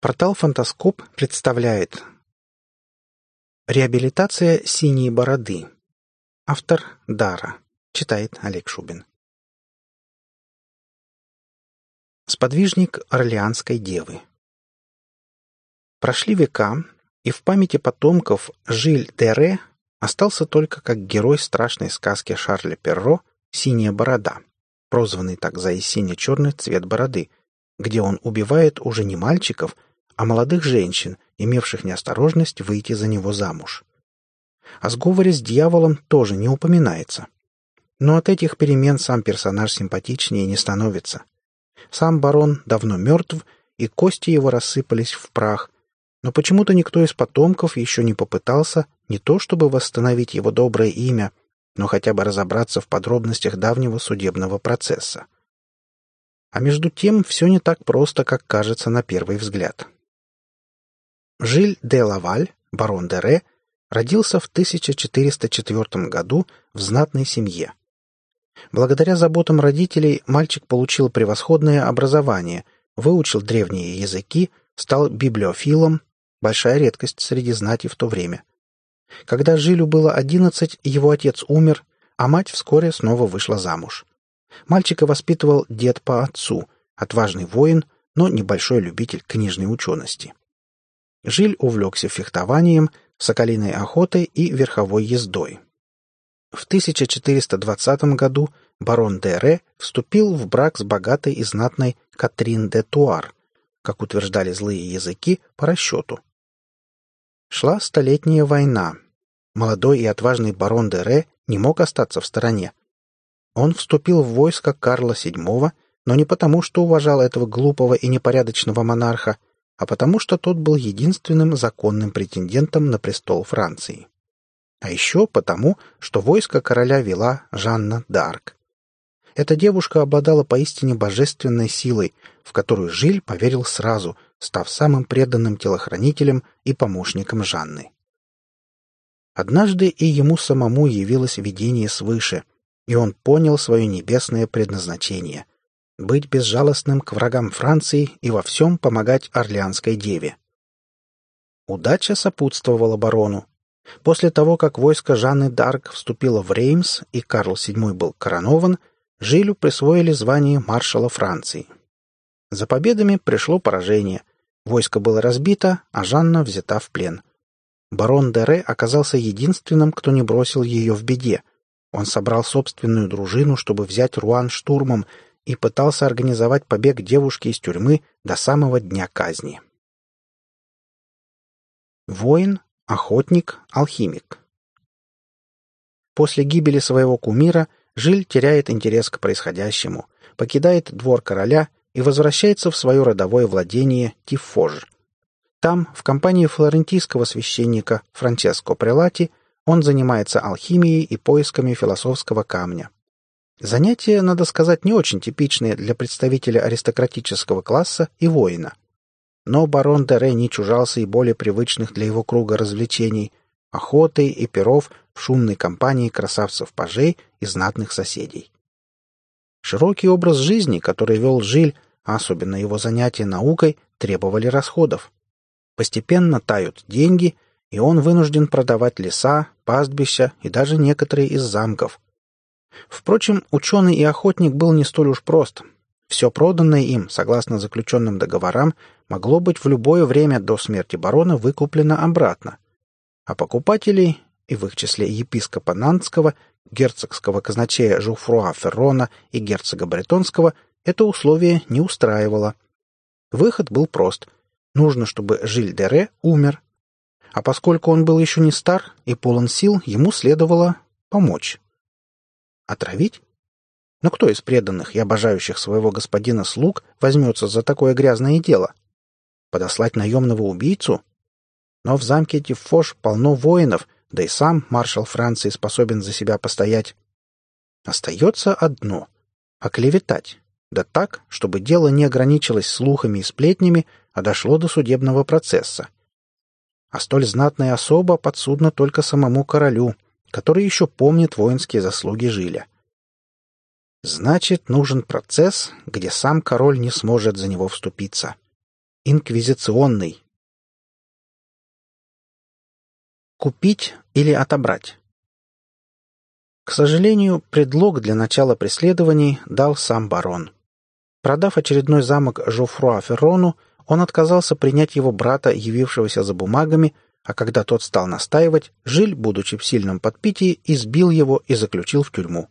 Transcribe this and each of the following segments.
Портал «Фантаскоп» представляет Реабилитация синей бороды. Автор Дара. Читает Олег Шубин. Сподвижник Орлеанской девы. Прошли века, и в памяти потомков Жиль Дере остался только как герой страшной сказки Шарля Перро «Синяя борода», прозванный так за и сине-черный цвет бороды, где он убивает уже не мальчиков, а молодых женщин, имевших неосторожность выйти за него замуж. О сговоре с дьяволом тоже не упоминается. Но от этих перемен сам персонаж симпатичнее не становится. Сам барон давно мертв, и кости его рассыпались в прах, но почему-то никто из потомков еще не попытался не то чтобы восстановить его доброе имя, но хотя бы разобраться в подробностях давнего судебного процесса. А между тем все не так просто, как кажется на первый взгляд. Жиль де Лаваль, барон де Ре, родился в 1404 году в знатной семье. Благодаря заботам родителей мальчик получил превосходное образование, выучил древние языки, стал библиофилом, большая редкость среди знати в то время. Когда Жилю было одиннадцать, его отец умер, а мать вскоре снова вышла замуж. Мальчика воспитывал дед по отцу, отважный воин, но небольшой любитель книжной учености. Жиль увлекся фехтованием, соколиной охотой и верховой ездой. В 1420 году барон де Ре вступил в брак с богатой и знатной Катрин де Туар, как утверждали злые языки, по расчету. Шла Столетняя война. Молодой и отважный барон де Ре не мог остаться в стороне. Он вступил в войско Карла VII, но не потому, что уважал этого глупого и непорядочного монарха, а потому что тот был единственным законным претендентом на престол Франции. А еще потому, что войско короля вела Жанна д'Арк. Эта девушка обладала поистине божественной силой, в которую Жиль поверил сразу, став самым преданным телохранителем и помощником Жанны. Однажды и ему самому явилось видение свыше, и он понял свое небесное предназначение — быть безжалостным к врагам Франции и во всем помогать Орлеанской деве. Удача сопутствовала барону. После того, как войско Жанны Д'Арк вступило в Реймс и Карл VII был коронован, Жилю присвоили звание маршала Франции. За победами пришло поражение. Войско было разбито, а Жанна взята в плен. Барон Дере оказался единственным, кто не бросил ее в беде. Он собрал собственную дружину, чтобы взять Руан штурмом и пытался организовать побег девушки из тюрьмы до самого дня казни. Воин, охотник, алхимик. После гибели своего кумира Жиль теряет интерес к происходящему, покидает двор короля и возвращается в свое родовое владение Тифож. Там, в компании флорентийского священника Франческо Прелати, он занимается алхимией и поисками философского камня. Занятия, надо сказать, не очень типичные для представителя аристократического класса и воина. Но барон Дере не чужался и более привычных для его круга развлечений — охоты и перов в шумной компании красавцев-пажей и знатных соседей. Широкий образ жизни, который вел Жиль, а особенно его занятия наукой, требовали расходов. Постепенно тают деньги, и он вынужден продавать леса, пастбища и даже некоторые из замков — Впрочем, ученый и охотник был не столь уж прост. Все проданное им, согласно заключенным договорам, могло быть в любое время до смерти барона выкуплено обратно. А покупателей, и в их числе епископа Нантского, герцогского казначея Жуфруа Феррона и герцога Бретонского, это условие не устраивало. Выход был прост. Нужно, чтобы Жиль де Ре умер. А поскольку он был еще не стар и полон сил, ему следовало помочь. Отравить? Но кто из преданных и обожающих своего господина слуг возьмется за такое грязное дело? Подослать наемного убийцу? Но в замке Тифош полно воинов, да и сам маршал Франции способен за себя постоять. Остается одно — оклеветать. Да так, чтобы дело не ограничилось слухами и сплетнями, а дошло до судебного процесса. А столь знатная особа подсудна только самому королю — который еще помнит воинские заслуги Жиля. Значит, нужен процесс, где сам король не сможет за него вступиться. инквизиционный. Купить или отобрать? К сожалению, предлог для начала преследований дал сам барон. Продав очередной замок Жофруа Феррону, он отказался принять его брата, явившегося за бумагами, а когда тот стал настаивать, Жиль, будучи в сильном подпитии, избил его и заключил в тюрьму.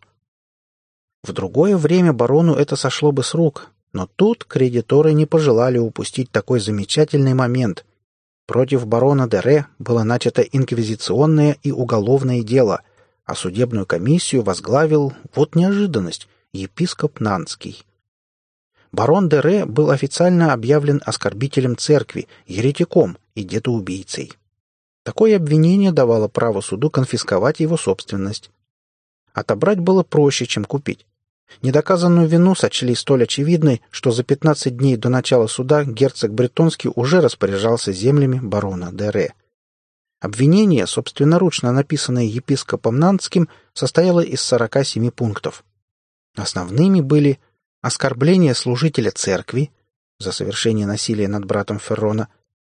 В другое время барону это сошло бы с рук, но тут кредиторы не пожелали упустить такой замечательный момент. Против барона Дере было начато инквизиционное и уголовное дело, а судебную комиссию возглавил, вот неожиданность, епископ Нанский. Барон Дере был официально объявлен оскорбителем церкви, еретиком и детоубийцей. Такое обвинение давало право суду конфисковать его собственность. Отобрать было проще, чем купить. Недоказанную вину сочли столь очевидной, что за 15 дней до начала суда герцог Бретонский уже распоряжался землями барона Дере. Обвинение, собственноручно написанное епископом Нантским, состояло из 47 пунктов. Основными были оскорбление служителя церкви за совершение насилия над братом Феррона,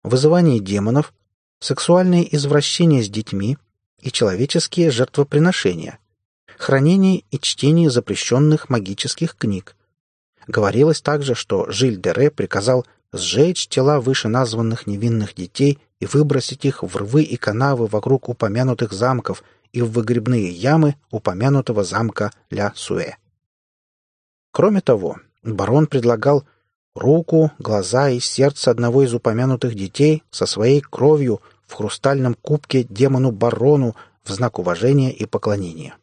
вызывание демонов, сексуальное извращение с детьми и человеческие жертвоприношения, хранение и чтение запрещенных магических книг. Говорилось также, что Жиль-де-Ре приказал сжечь тела вышеназванных невинных детей и выбросить их в рвы и канавы вокруг упомянутых замков и в выгребные ямы упомянутого замка Ля-Суэ. Кроме того, барон предлагал руку, глаза и сердце одного из упомянутых детей со своей кровью в хрустальном кубке демону-барону в знак уважения и поклонения.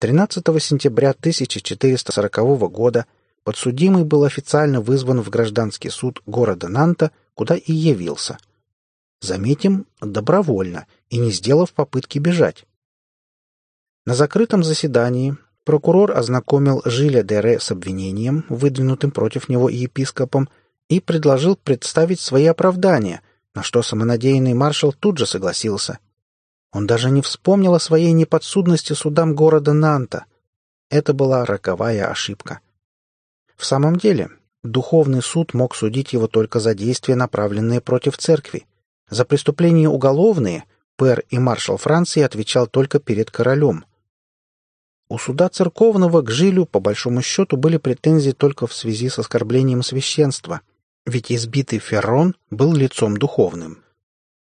13 сентября 1440 года подсудимый был официально вызван в гражданский суд города Нанта, куда и явился. Заметим, добровольно и не сделав попытки бежать. На закрытом заседании Прокурор ознакомил Жиля Дере с обвинением, выдвинутым против него епископом, и предложил представить свои оправдания, на что самонадеянный маршал тут же согласился. Он даже не вспомнил о своей неподсудности судам города Нанта. Это была роковая ошибка. В самом деле, духовный суд мог судить его только за действия, направленные против церкви. За преступления уголовные пэр и маршал Франции отвечал только перед королем. У суда церковного к Жилю, по большому счету, были претензии только в связи с оскорблением священства, ведь избитый Феррон был лицом духовным.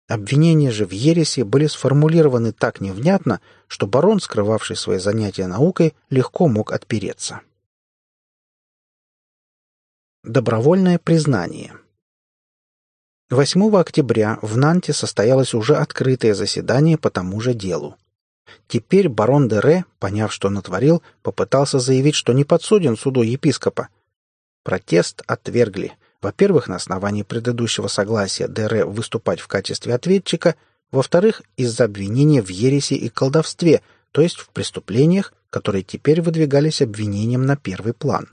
Обвинения же в ересе были сформулированы так невнятно, что барон, скрывавший свои занятия наукой, легко мог отпереться. Добровольное признание 8 октября в Нанте состоялось уже открытое заседание по тому же делу. Теперь барон де Ре, поняв, что натворил, попытался заявить, что не подсуден суду епископа. Протест отвергли. Во-первых, на основании предыдущего согласия Дере выступать в качестве ответчика, во-вторых, из-за обвинения в ереси и колдовстве, то есть в преступлениях, которые теперь выдвигались обвинением на первый план.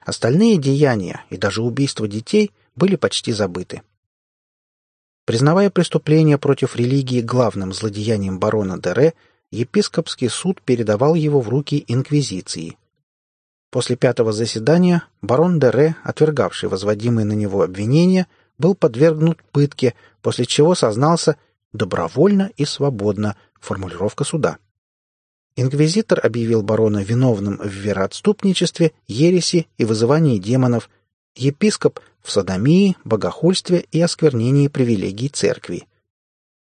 Остальные деяния и даже убийство детей были почти забыты. Признавая преступление против религии главным злодеянием барона Дере, епископский суд передавал его в руки инквизиции. После пятого заседания барон Дере, отвергавший возводимые на него обвинения, был подвергнут пытке, после чего сознался «добровольно и свободно» формулировка суда. Инквизитор объявил барона виновным в вероотступничестве, ереси и вызывании демонов, епископ в садомии, богохульстве и осквернении привилегий церкви.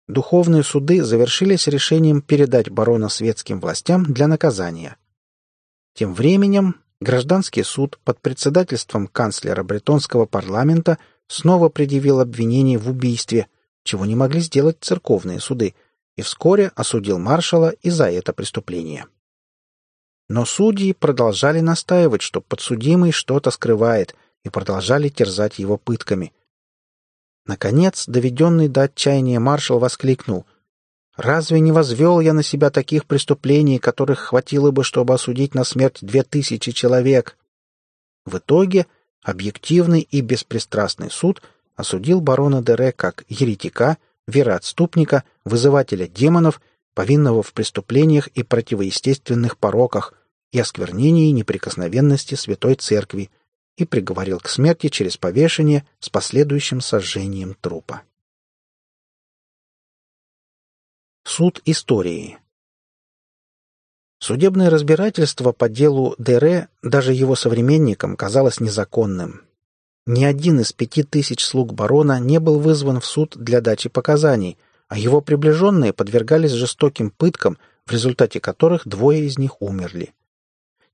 Духовные суды завершились решением передать барона светским властям для наказания. Тем временем гражданский суд под председательством канцлера бретонского парламента снова предъявил обвинение в убийстве, чего не могли сделать церковные суды, и вскоре осудил маршала и за это преступление. Но судьи продолжали настаивать, что подсудимый что-то скрывает – и продолжали терзать его пытками. Наконец, доведенный до отчаяния маршал воскликнул. «Разве не возвел я на себя таких преступлений, которых хватило бы, чтобы осудить на смерть две тысячи человек?» В итоге объективный и беспристрастный суд осудил барона Дере как еретика, вероотступника, вызывателя демонов, повинного в преступлениях и противоестественных пороках и осквернении неприкосновенности Святой Церкви, и приговорил к смерти через повешение с последующим сожжением трупа. Суд истории Судебное разбирательство по делу Дере даже его современникам казалось незаконным. Ни один из пяти тысяч слуг барона не был вызван в суд для дачи показаний, а его приближенные подвергались жестоким пыткам, в результате которых двое из них умерли.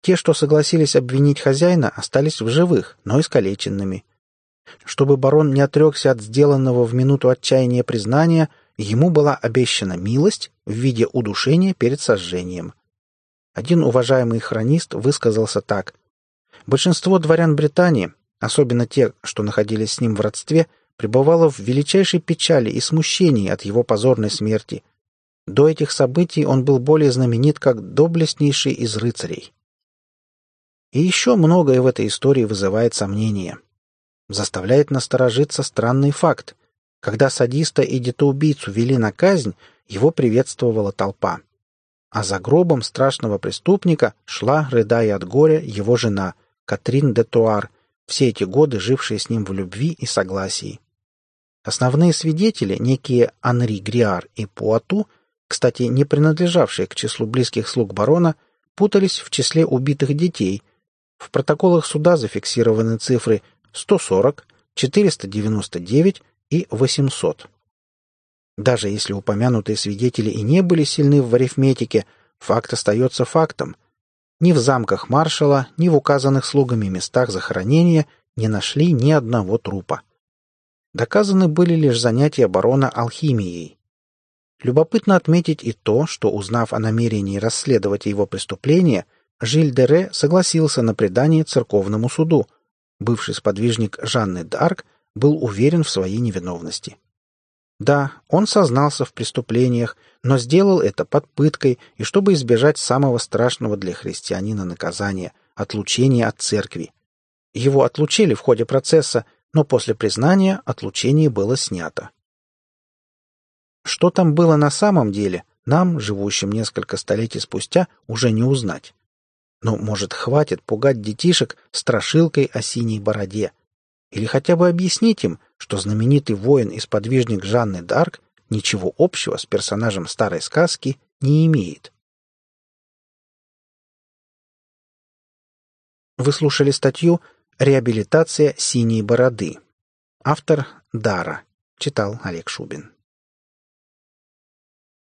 Те, что согласились обвинить хозяина, остались в живых, но искалеченными. Чтобы барон не отрекся от сделанного в минуту отчаяния признания, ему была обещана милость в виде удушения перед сожжением. Один уважаемый хронист высказался так. «Большинство дворян Британии, особенно те, что находились с ним в родстве, пребывало в величайшей печали и смущении от его позорной смерти. До этих событий он был более знаменит как доблестнейший из рыцарей». И еще многое в этой истории вызывает сомнения. Заставляет насторожиться странный факт. Когда садиста и детоубийцу вели на казнь, его приветствовала толпа а за гробом страшного преступника шла, рыдая от горя, его жена, Катрин де Туар, все эти годы жившая с ним в любви и согласии. Основные свидетели, некие Анри Гриар и Пуату, кстати, не принадлежавшие к числу близких слуг барона, путались в числе убитых детей. В протоколах суда зафиксированы цифры 140, 499 и 800. Даже если упомянутые свидетели и не были сильны в арифметике, факт остается фактом. Ни в замках маршала, ни в указанных слугами местах захоронения не нашли ни одного трупа. Доказаны были лишь занятия барона алхимией. Любопытно отметить и то, что, узнав о намерении расследовать его преступление, Жиль Дере согласился на предание церковному суду. Бывший сподвижник Жанны д'Арк был уверен в своей невиновности. Да, он сознался в преступлениях, но сделал это под пыткой и чтобы избежать самого страшного для христианина наказания – отлучения от церкви. Его отлучили в ходе процесса, но после признания отлучение было снято. Что там было на самом деле, нам, живущим несколько столетий спустя, уже не узнать. Но, может, хватит пугать детишек страшилкой о синей бороде – или хотя бы объяснить им, что знаменитый воин и сподвижник Жанны Д'Арк ничего общего с персонажем старой сказки не имеет. Вы слушали статью «Реабилитация синей бороды». Автор Дара. Читал Олег Шубин.